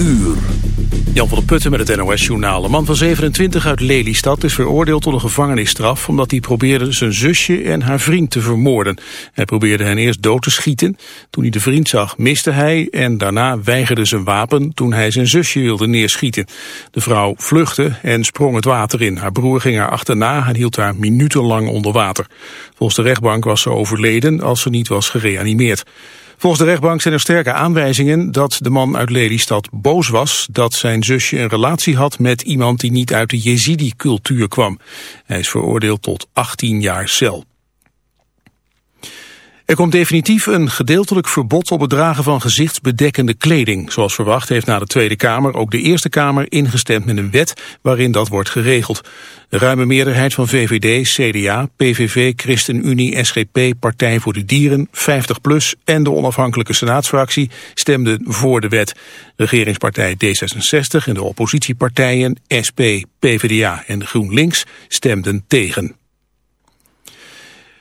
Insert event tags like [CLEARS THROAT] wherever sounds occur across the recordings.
Jan van der Putten met het NOS-journaal. Een man van 27 uit Lelystad is veroordeeld tot een gevangenisstraf... omdat hij probeerde zijn zusje en haar vriend te vermoorden. Hij probeerde hen eerst dood te schieten. Toen hij de vriend zag, miste hij en daarna weigerde zijn wapen... toen hij zijn zusje wilde neerschieten. De vrouw vluchtte en sprong het water in. Haar broer ging haar achterna en hield haar minutenlang onder water. Volgens de rechtbank was ze overleden als ze niet was gereanimeerd. Volgens de rechtbank zijn er sterke aanwijzingen dat de man uit Lelystad boos was dat zijn zusje een relatie had met iemand die niet uit de Jezidi-cultuur kwam. Hij is veroordeeld tot 18 jaar cel. Er komt definitief een gedeeltelijk verbod op het dragen van gezichtsbedekkende kleding. Zoals verwacht heeft na de Tweede Kamer ook de Eerste Kamer ingestemd met een wet waarin dat wordt geregeld. De ruime meerderheid van VVD, CDA, PVV, ChristenUnie, SGP, Partij voor de Dieren, 50PLUS en de onafhankelijke senaatsfractie stemden voor de wet. Regeringspartij D66 en de oppositiepartijen SP, PvdA en GroenLinks stemden tegen.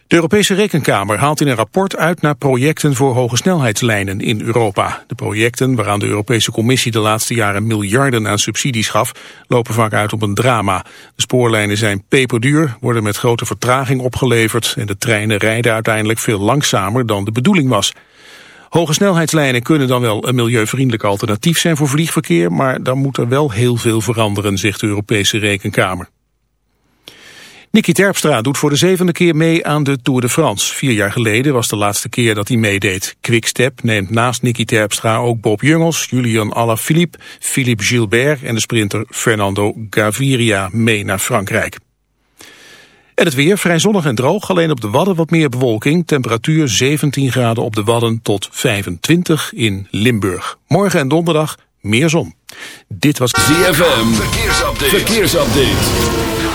De Europese Rekenkamer haalt in een rapport uit naar projecten voor hogesnelheidslijnen in Europa. De projecten waaraan de Europese Commissie de laatste jaren miljarden aan subsidies gaf, lopen vaak uit op een drama. De spoorlijnen zijn peperduur, worden met grote vertraging opgeleverd en de treinen rijden uiteindelijk veel langzamer dan de bedoeling was. Hoge snelheidslijnen kunnen dan wel een milieuvriendelijk alternatief zijn voor vliegverkeer, maar dan moet er wel heel veel veranderen, zegt de Europese Rekenkamer. Nicky Terpstra doet voor de zevende keer mee aan de Tour de France. Vier jaar geleden was de laatste keer dat hij meedeed. Quickstep neemt naast Nicky Terpstra ook Bob Jungels, Julian Alaphilippe, Philippe Gilbert en de sprinter Fernando Gaviria mee naar Frankrijk. En het weer vrij zonnig en droog, alleen op de Wadden wat meer bewolking. Temperatuur 17 graden op de Wadden tot 25 in Limburg. Morgen en donderdag meer zon. Dit was ZFM, verkeersupdate. verkeersupdate.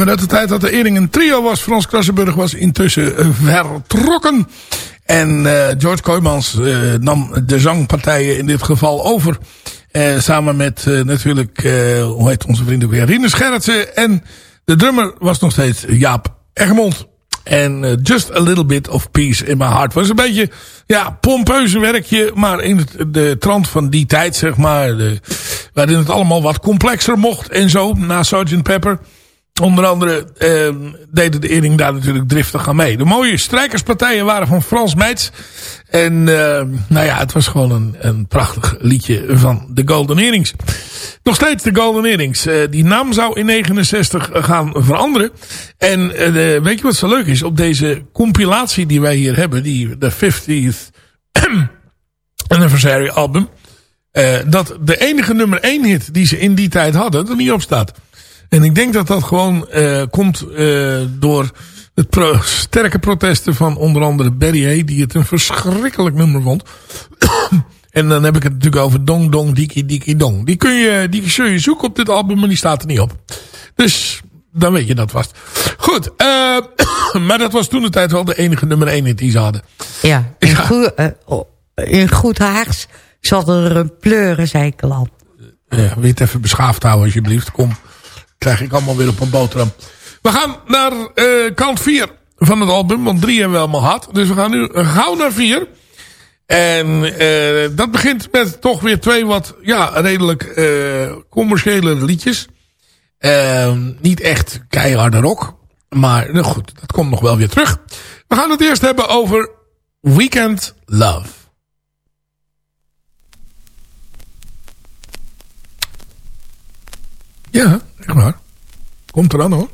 Nummer uit de tijd dat de Ering een trio was. Frans Krassenburg was intussen eh, vertrokken. En eh, George Kooijmans eh, nam de zangpartijen in dit geval over. Samen met natuurlijk, hoe heet onze vriend ook weer, Rinus Gerritsen. En de drummer was nog steeds Jaap Egmond. En Just a Little Bit of Peace in My Heart was een beetje, ja, pompeuze werkje. Maar in de trant van die tijd, zeg maar. De, waarin het allemaal wat complexer mocht en zo. Na Sgt. Pepper. Onder andere eh, deden de Ering daar natuurlijk driftig aan mee. De mooie strijkerspartijen waren van Frans Meits. En eh, nou ja, het was gewoon een, een prachtig liedje van de Golden Earrings. Nog steeds de Golden Earrings. Eh, die naam zou in 69 gaan veranderen. En eh, weet je wat zo leuk is? Op deze compilatie die wij hier hebben, die de 50th [CLEARS THROAT] Anniversary album. eh, dat de enige nummer 1 hit die ze in die tijd hadden, er niet op staat. En ik denk dat dat gewoon eh, komt eh, door het pro- sterke protesten van onder andere Hay, die het een verschrikkelijk nummer vond. [COUGHS] en dan heb ik het natuurlijk over Dong Dong Diki Diki Dong. Die kun je, die zul je zoeken op dit album, maar die staat er niet op. Dus dan weet je dat vast. Goed, eh, [COUGHS] maar dat was toen de tijd wel de enige nummer 1 hit die ze hadden. Ja, in, Ja. Goed, oh, in goed Haags zat er een pleurenzekel aan. Ja, wil je het even beschaafd houden alsjeblieft. Kom, krijg ik allemaal weer op een boterham. We gaan naar eh, kant 4 van het album. Want 3 hebben we allemaal gehad. Dus we gaan nu gauw naar 4. En eh, dat begint met toch weer twee wat ja, redelijk eh, commerciële liedjes. Eh, niet echt keiharde rock. Maar nou goed, dat komt nog wel weer terug. We gaan het eerst hebben over Weekend Love. Ja, echt waar. Komt eraan hoor.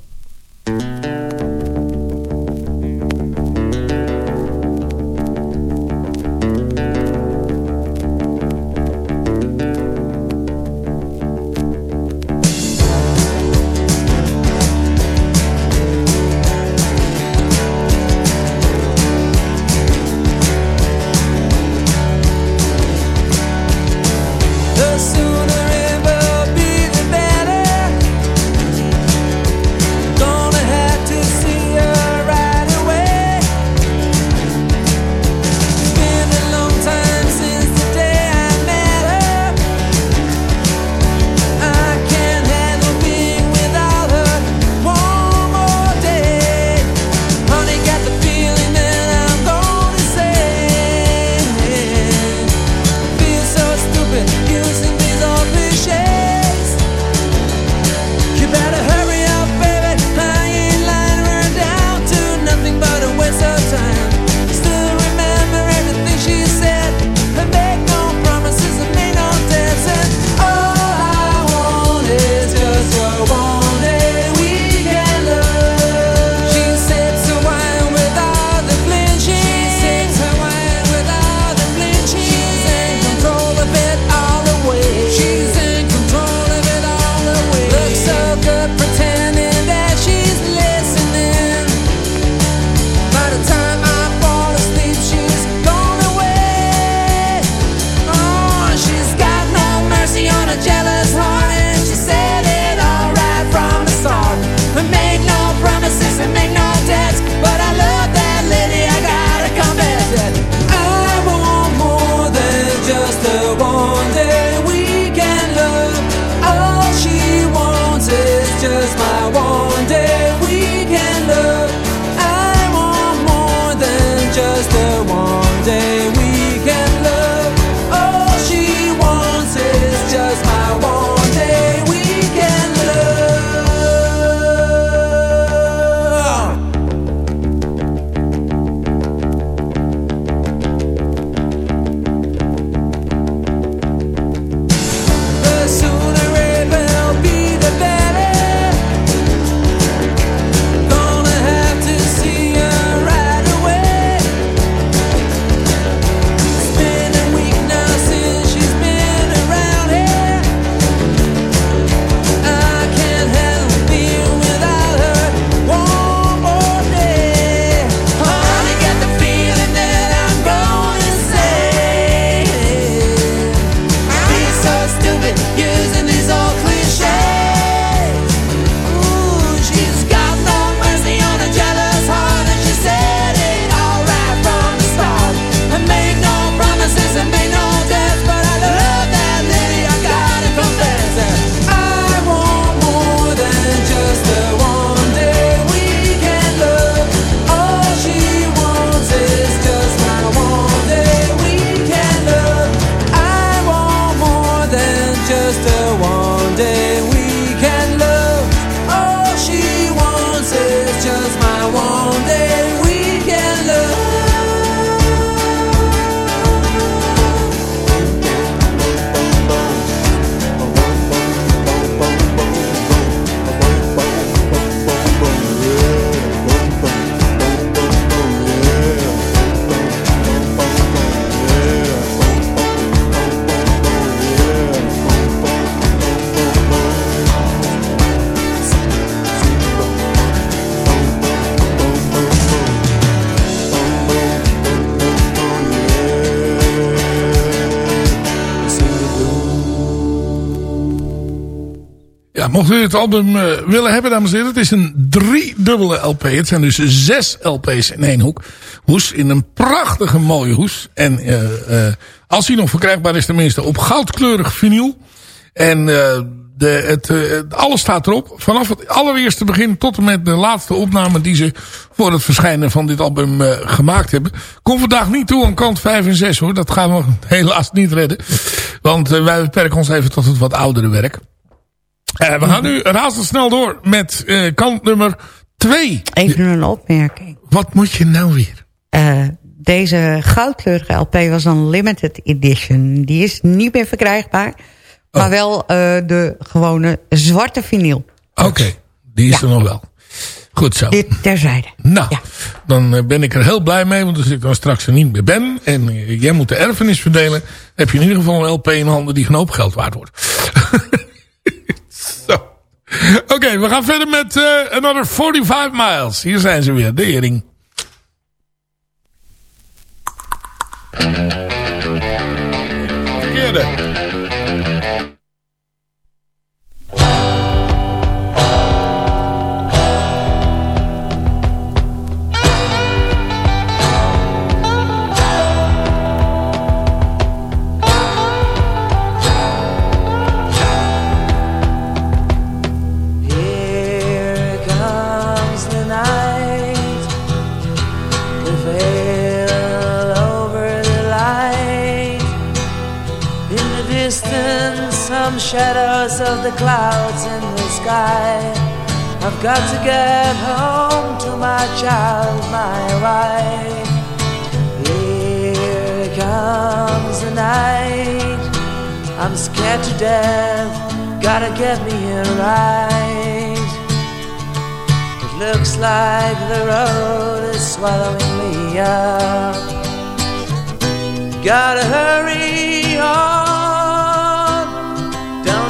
Mocht u het album uh, willen hebben, dames en heren. Het is een driedubbele LP. Het zijn dus zes LP's in één hoek. Hoes in een prachtige mooie hoes. En uh, uh, als hij nog verkrijgbaar is, tenminste op goudkleurig vinyl. En de, het, alles staat erop. Vanaf het allereerste begin tot en met de laatste opname die ze voor het verschijnen van dit album gemaakt hebben. Kom vandaag niet toe aan kant 5 en 6 hoor. Dat gaan we [LAUGHS] helaas niet redden. Want wij beperken ons even tot het wat oudere werk. Uh, we gaan nu razendsnel door met uh, kant nummer 2. Even een opmerking. Wat moet je nou weer? Uh, deze goudkleurige LP was een limited edition. Die is niet meer verkrijgbaar. Maar oh. wel de gewone zwarte vinyl. Oké, okay. die is ja. er nog wel. Goed zo. Dit terzijde. Nou, ja. dan ben ik er heel blij mee. Want als ik dan straks er niet meer ben. En jij moet de erfenis verdelen. heb je in ieder geval een LP in handen die genoop geld waard wordt. [LAUGHS] [LAUGHS] Oké, we gaan verder met uh, Another 45 Miles. Hier zijn ze weer, de hering. Verkeerde. The clouds in the sky. I've got to get home to my child, my wife. Here comes the night. I'm scared to death. Gotta get me here right. It looks like the road is swallowing me up. Gotta hurry on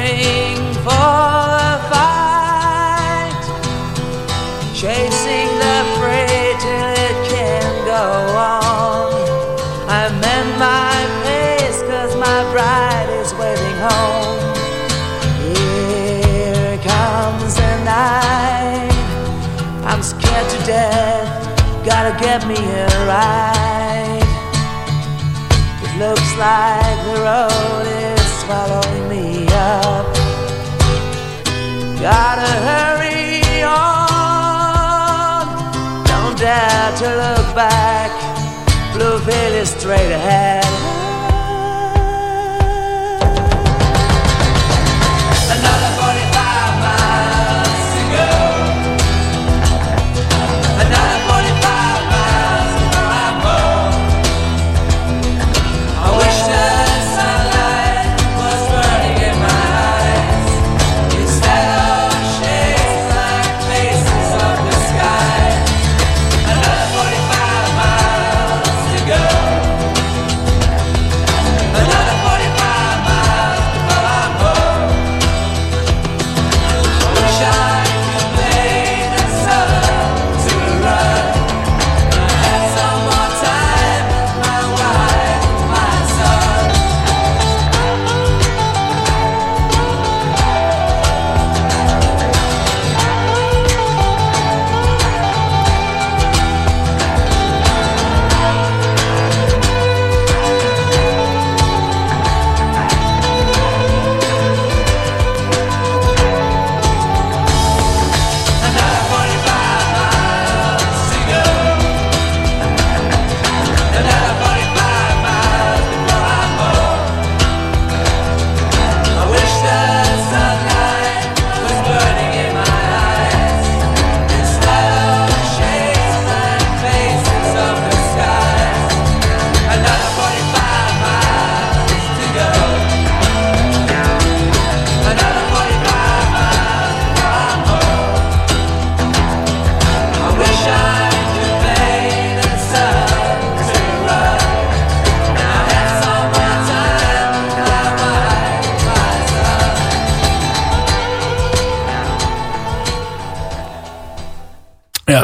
Another 45 miles to go. Another 45 miles before I'm home. I wish that. get me here right. It looks like the road is swallowing Gotta hurry on. Don't dare to look back. Blue veil is straight ahead.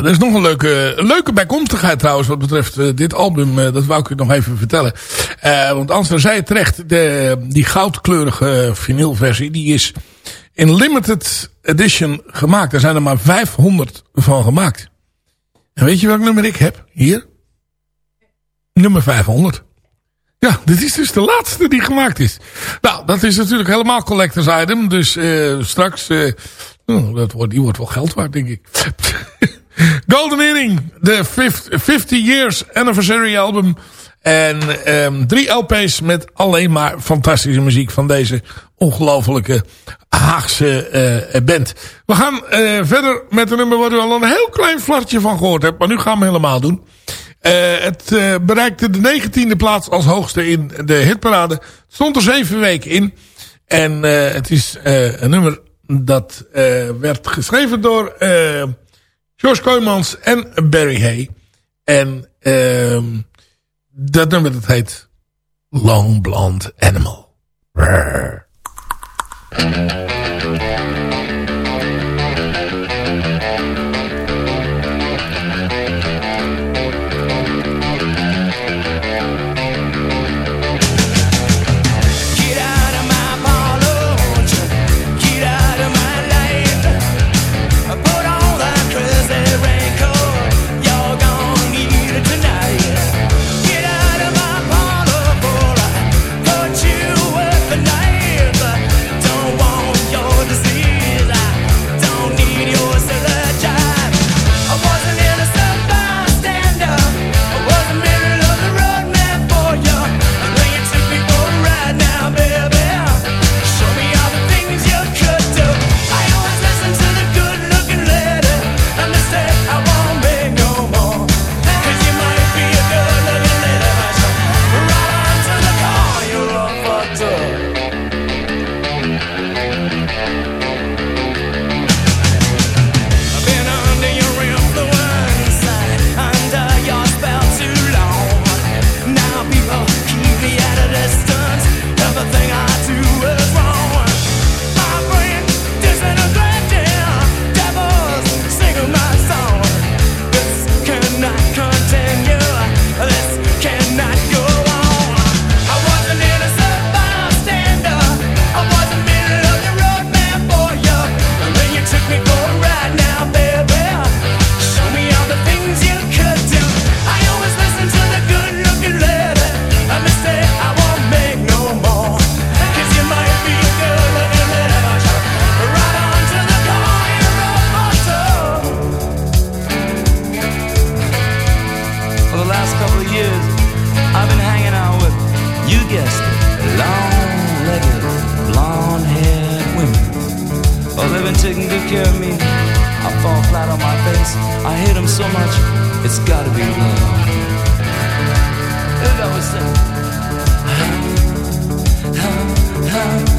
Er is nog een leuke, leuke bijkomstigheid trouwens wat betreft uh, dit album. Uh, dat wou ik u nog even vertellen. Uh, want Ansel zei het terecht. De, die goudkleurige vinylversie die is in limited edition gemaakt. Er zijn er maar 500 van gemaakt. En weet je welk nummer ik heb? Hier. Nummer 500. Ja, dit is dus de laatste die gemaakt is. Nou, dat is natuurlijk helemaal collectors item. Dus straks... Oh, dat wordt, die wordt wel geld waard, denk ik. [LAUGHS] Golden Earring, de 50 Years Anniversary album. En um, drie LP's met alleen maar fantastische muziek van deze ongelofelijke Haagse uh, band. We gaan uh, verder met een nummer waar u al een heel klein flartje van gehoord hebt. Maar nu gaan we helemaal doen. Uh, het bereikte de 19e plaats als hoogste in de hitparade. Het stond er zeven weken in. En het is een nummer dat werd geschreven door... George Kooijmans en Barry Hay. En uh, dat nummer dat heet Long Blonde Animal. couple of years, I've been hanging out with, you guessed it, long-legged, blonde-haired women. Well, they've been taking good care of me. I fall flat on my face. I hate them so much, it's gotta be love. Here goes. Huh, huh, huh.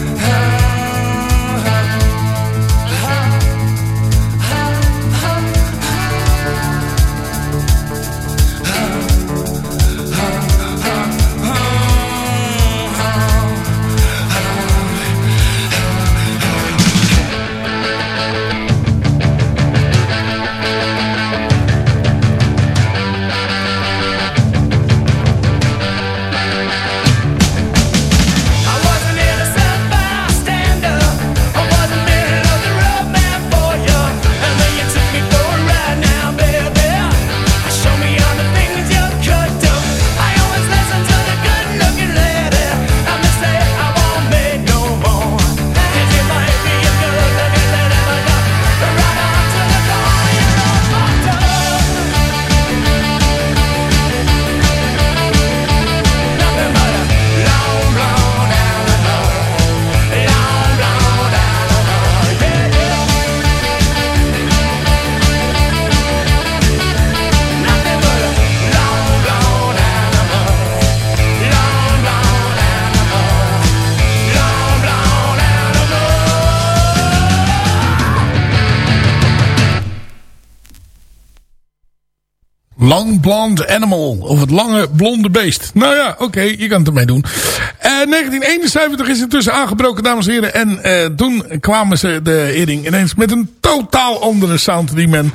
Blonde Animal. Of het lange blonde beest. Nou ja, oké, je kan het ermee doen. Uh, 1971 is intussen aangebroken, dames en heren. En uh, toen kwamen ze de Eering ineens met een totaal andere sound die men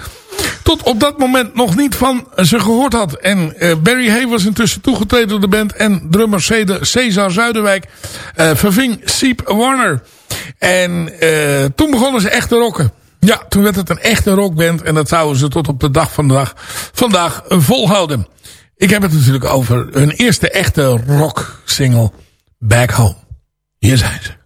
tot op dat moment nog niet van ze gehoord had. En uh, Barry Hay was intussen toegetreden door de band. En drummer Cesar Zuiderwijk verving Siep Warner. En toen begonnen ze echt te rocken. Ja, toen werd het een echte rockband. En dat zouden ze tot op de dag van vandaag, vandaag volhouden. Ik heb het natuurlijk over hun eerste echte rock single. Back Home. Hier zijn ze.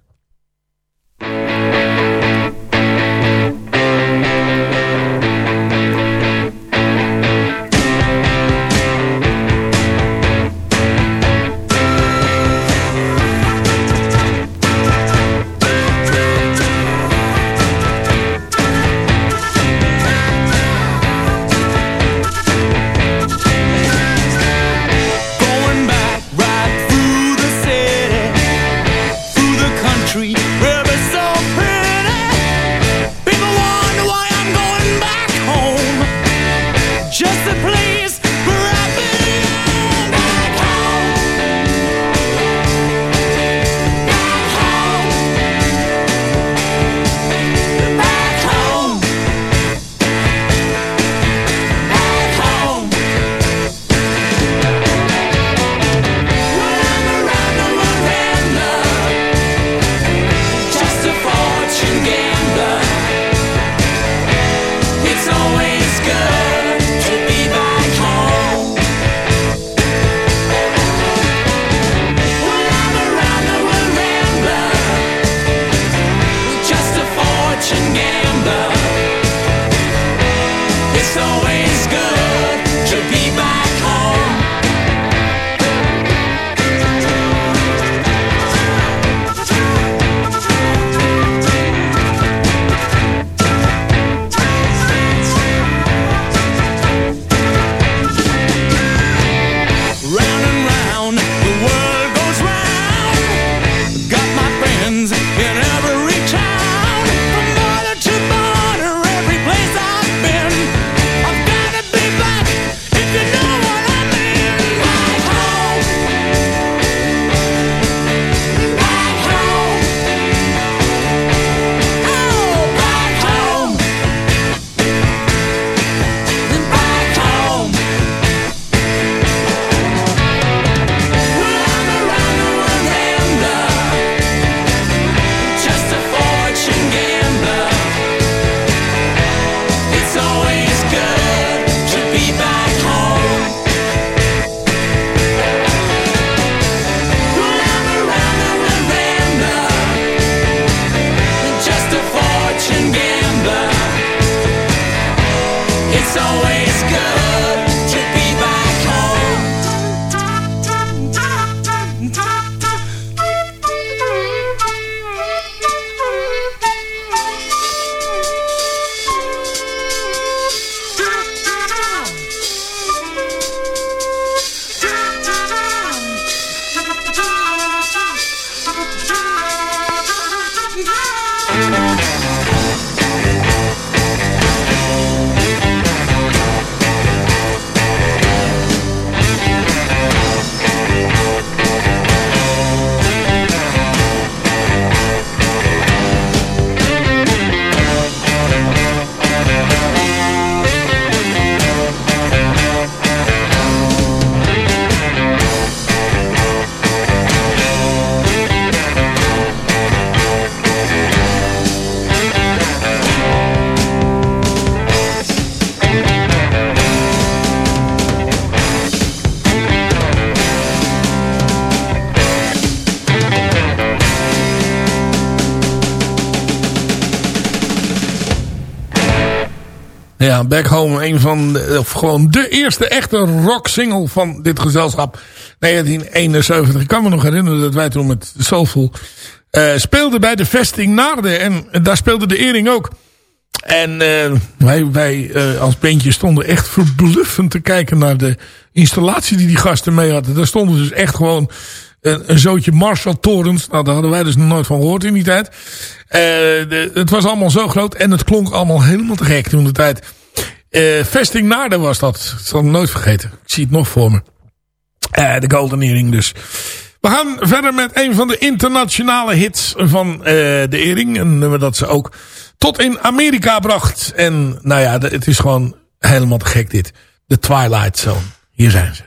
Ja, Back Home, een van de, of gewoon de eerste echte rock single van dit gezelschap. 1971. Ik kan me nog herinneren dat wij toen met Soulful uh, speelden bij de vesting Naarden. En daar speelde de Ering ook. En uh, wij, wij uh, als bandje stonden echt verbluffend te kijken naar de installatie die die gasten mee hadden. Daar stonden dus echt gewoon een, een zootje Marshall-torens. Nou, daar hadden wij dus nog nooit van gehoord in die tijd. Het was allemaal zo groot en het klonk allemaal helemaal te gek toen de tijd. Uh, Vesting Naarden was dat. Dat zal ik nooit vergeten. Ik zie het nog voor me. Uh, de Golden Earring dus. We gaan verder met een van de internationale hits van uh, de Earring. Een nummer dat ze ook tot in Amerika bracht. En nou ja, het is gewoon helemaal te gek dit. The Twilight Zone. Hier zijn ze.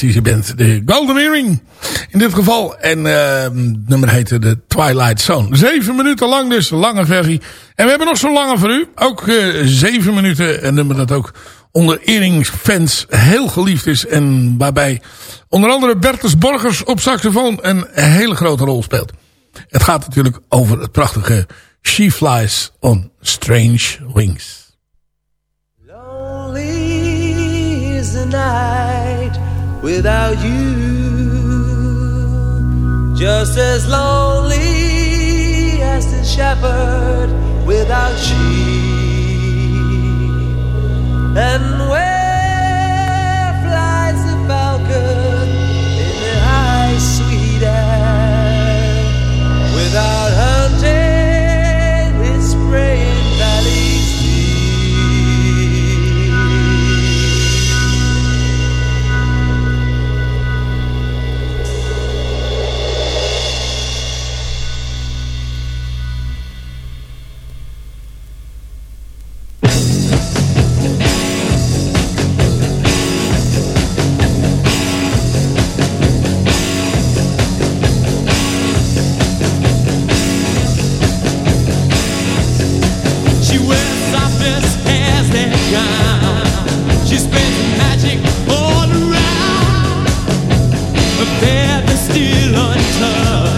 Fantastische band. De Golden Earring in dit geval. En uh, het nummer heette de Twilight Zone. Zeven minuten lang dus, lange versie. En we hebben nog zo'n lange voor u. Ook uh, zeven minuten. Een nummer dat ook onder Earring-fans heel geliefd is. En waarbij onder andere Bertus Borgers op saxofoon een hele grote rol speelt. Het gaat natuurlijk over het prachtige She Flies on Strange Wings. night without you. Just as lonely as the shepherd without sheep. And where She spins magic all around, a that's still untouched.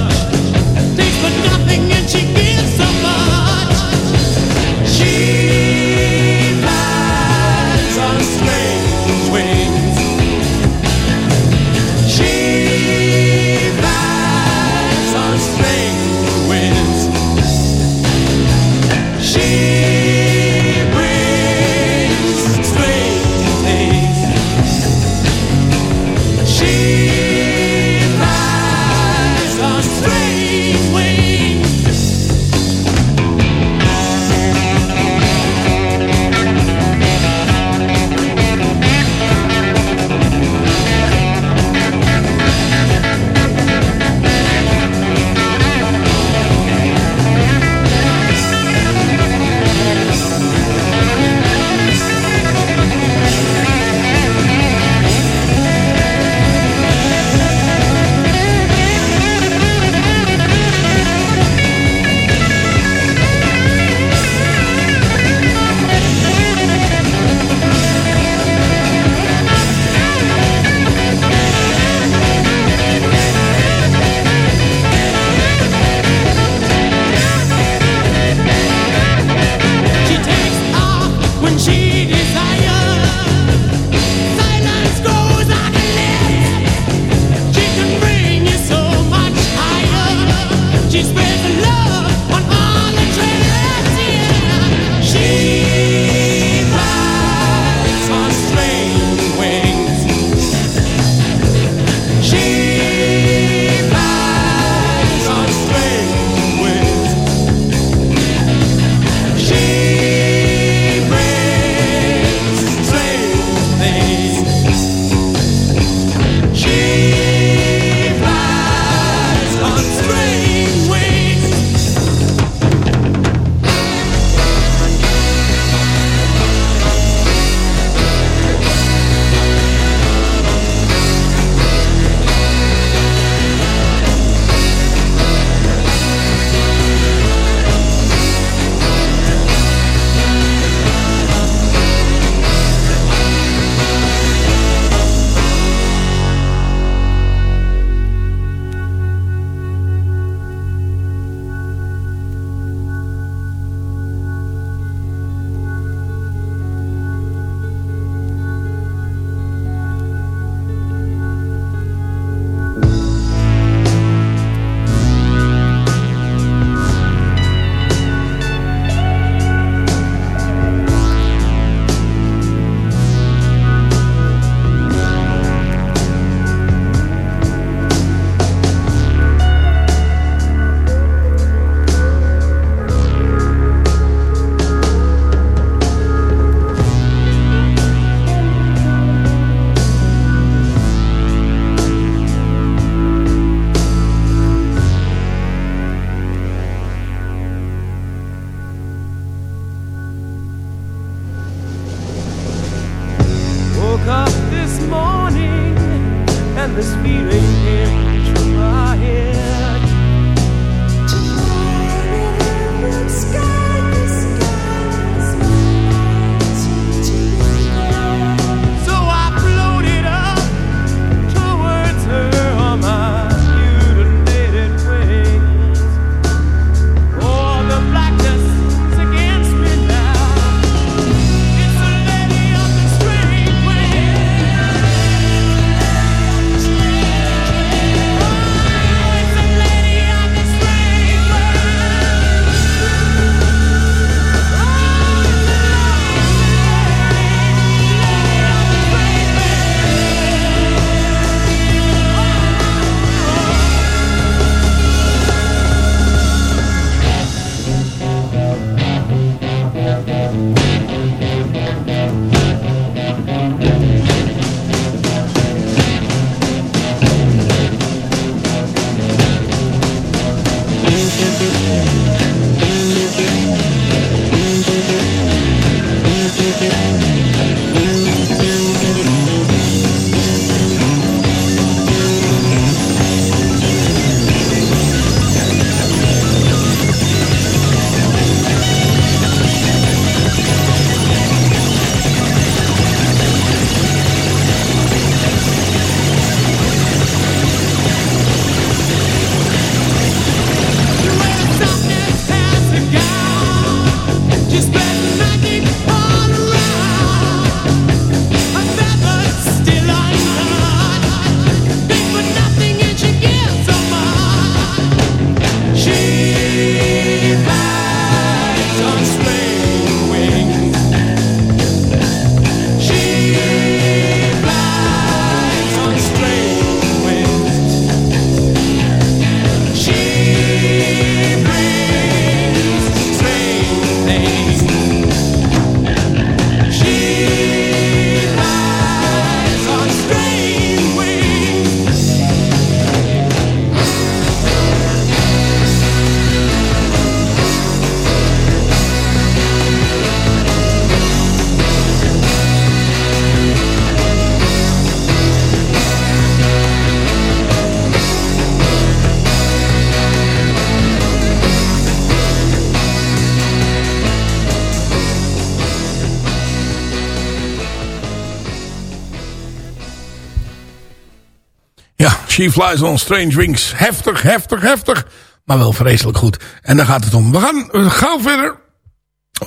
She Flies on Strange Wings. Heftig, heftig, heftig. Maar wel vreselijk goed. En daar gaat het om. We gaan gauw verder.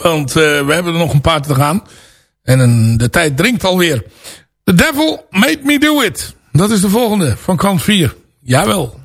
Want uh, we hebben er nog een paar te gaan. En een, de tijd dringt alweer. The Devil Made Me Do It. Dat is de volgende van kant 4. Jawel.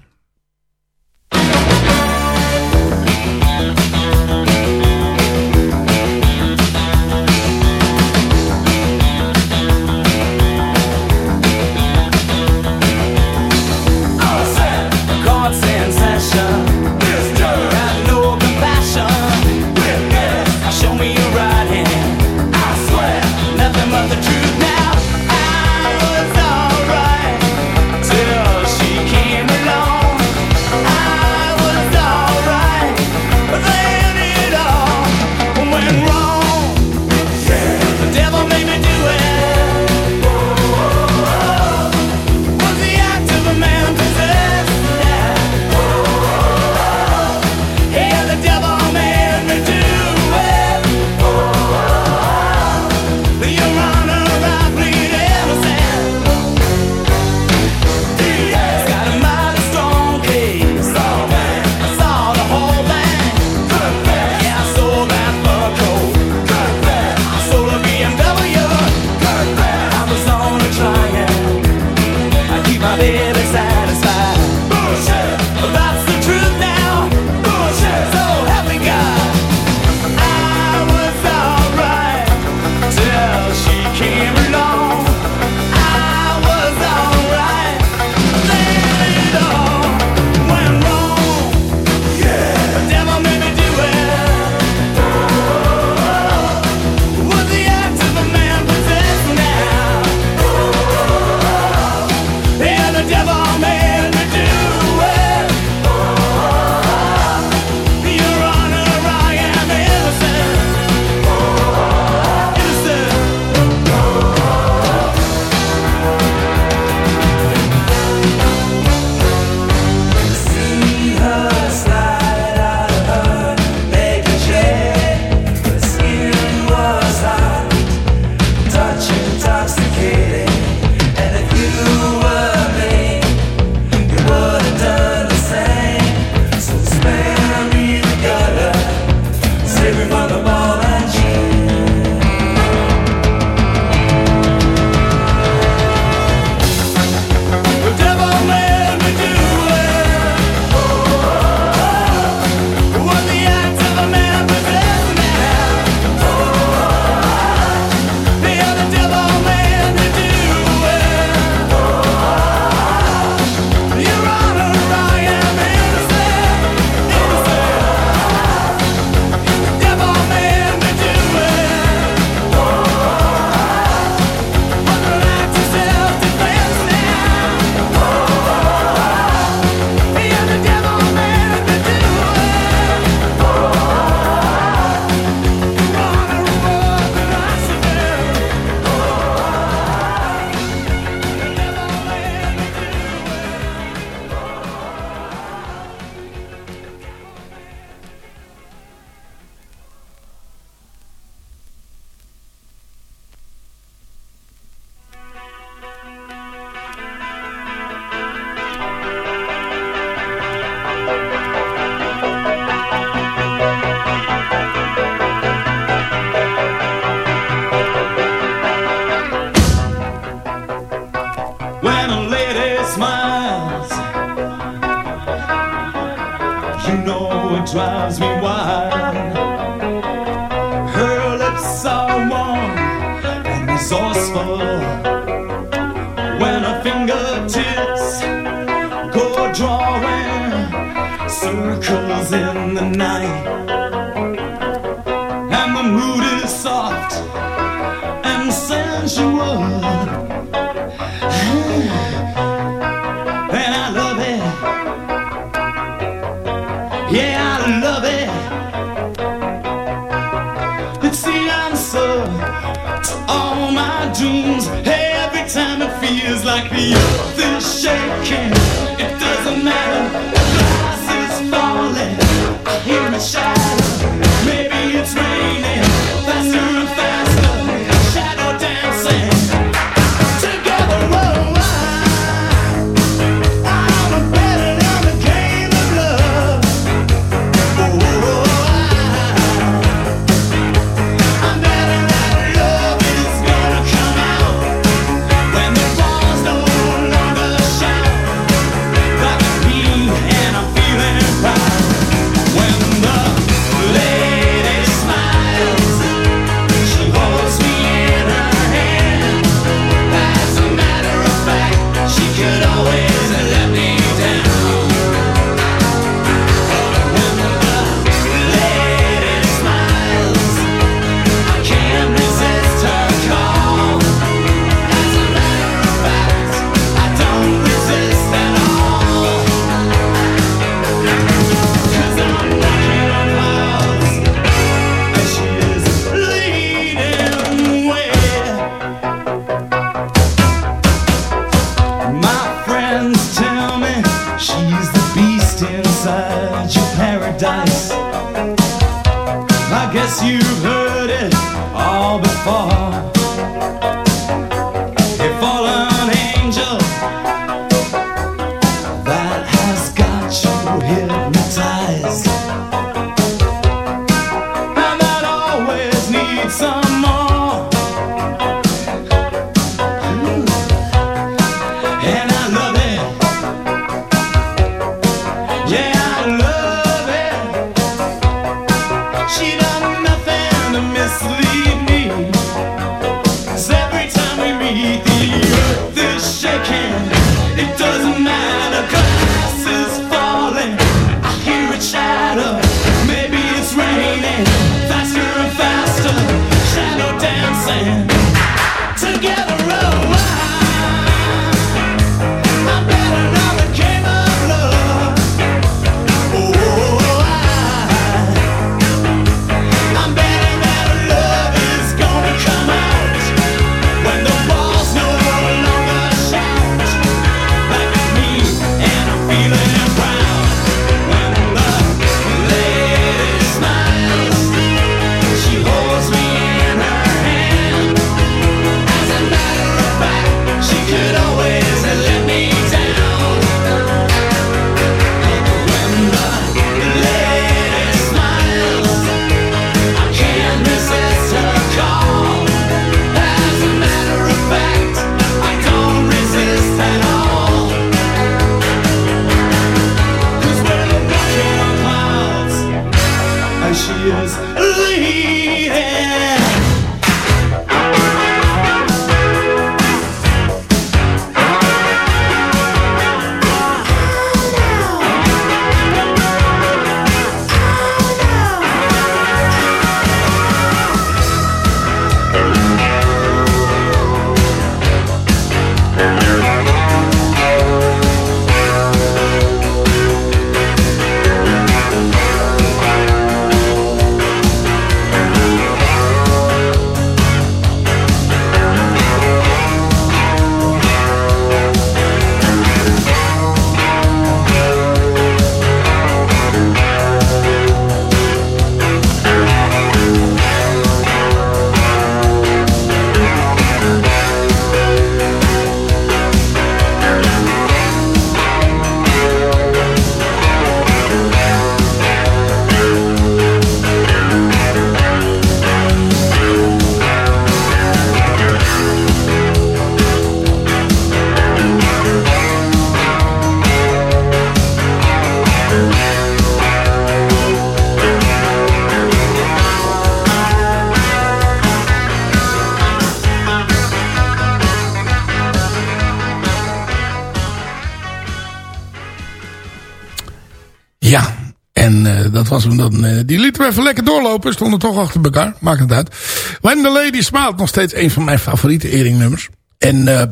Ja, en uh, dat was hem dan. Uh, die lieten we even lekker doorlopen. Stonden toch achter elkaar. Maakt het uit. When the Lady Smiled. Nog steeds een van mijn favoriete eringnummers. En uh,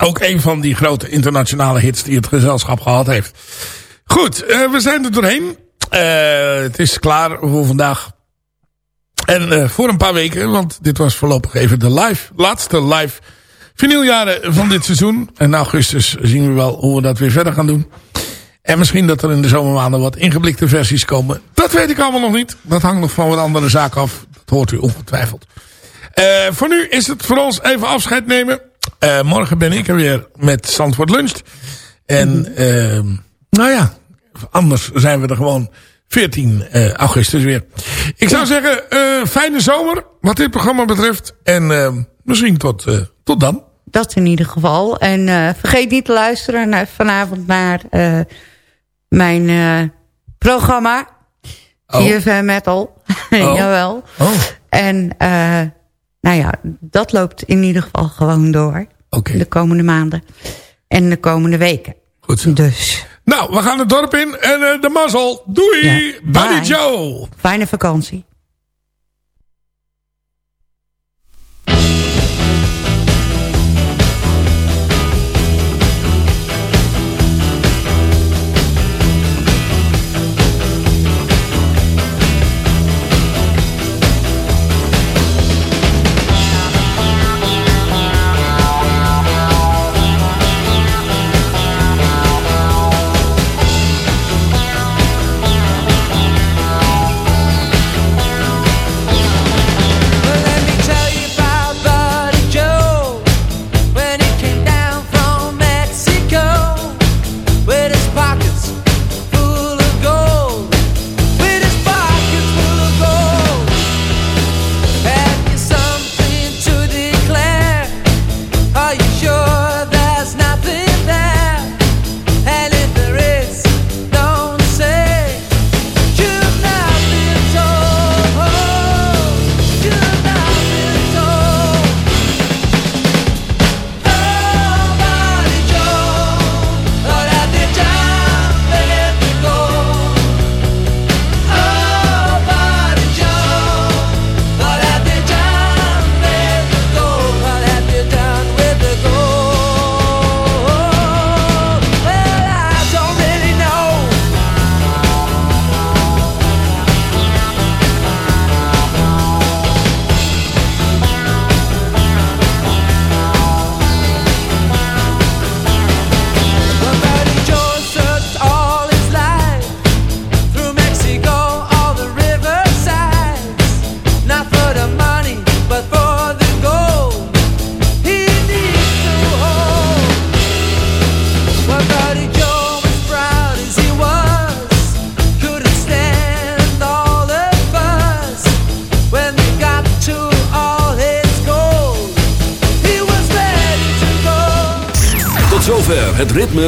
ook een van die grote internationale hits die het gezelschap gehad heeft. Goed, we zijn er doorheen. het is klaar voor vandaag. En voor een paar weken. Want dit was voorlopig even de live, laatste live vinyljaren van dit seizoen. En in augustus zien we wel hoe we dat weer verder gaan doen. En misschien dat er in de zomermaanden wat ingeblikte versies komen. Dat weet ik allemaal nog niet. Dat hangt nog van wat andere zaken af. Dat hoort u ongetwijfeld. Uh, voor nu is het voor ons even afscheid nemen. Uh, morgen ben ik er weer met Zandvoort Lunch. En uh, nou ja, anders zijn we er gewoon 14 augustus weer. Ik zou zeggen, fijne zomer wat dit programma betreft. En misschien tot, tot dan. Dat in ieder geval. En vergeet niet te luisteren naar, vanavond naar mijn uh, programma. Oh. CFM Metal. [LAUGHS] Oh. Jawel. Oh. En uh, nou ja, dat loopt in ieder geval gewoon door. Okay. De komende maanden. En de komende weken. Goed zo. Dus. Nou, we gaan het dorp in. En uh, de mazzel. Doei. Ja, Buddy Joe. Fijne vakantie.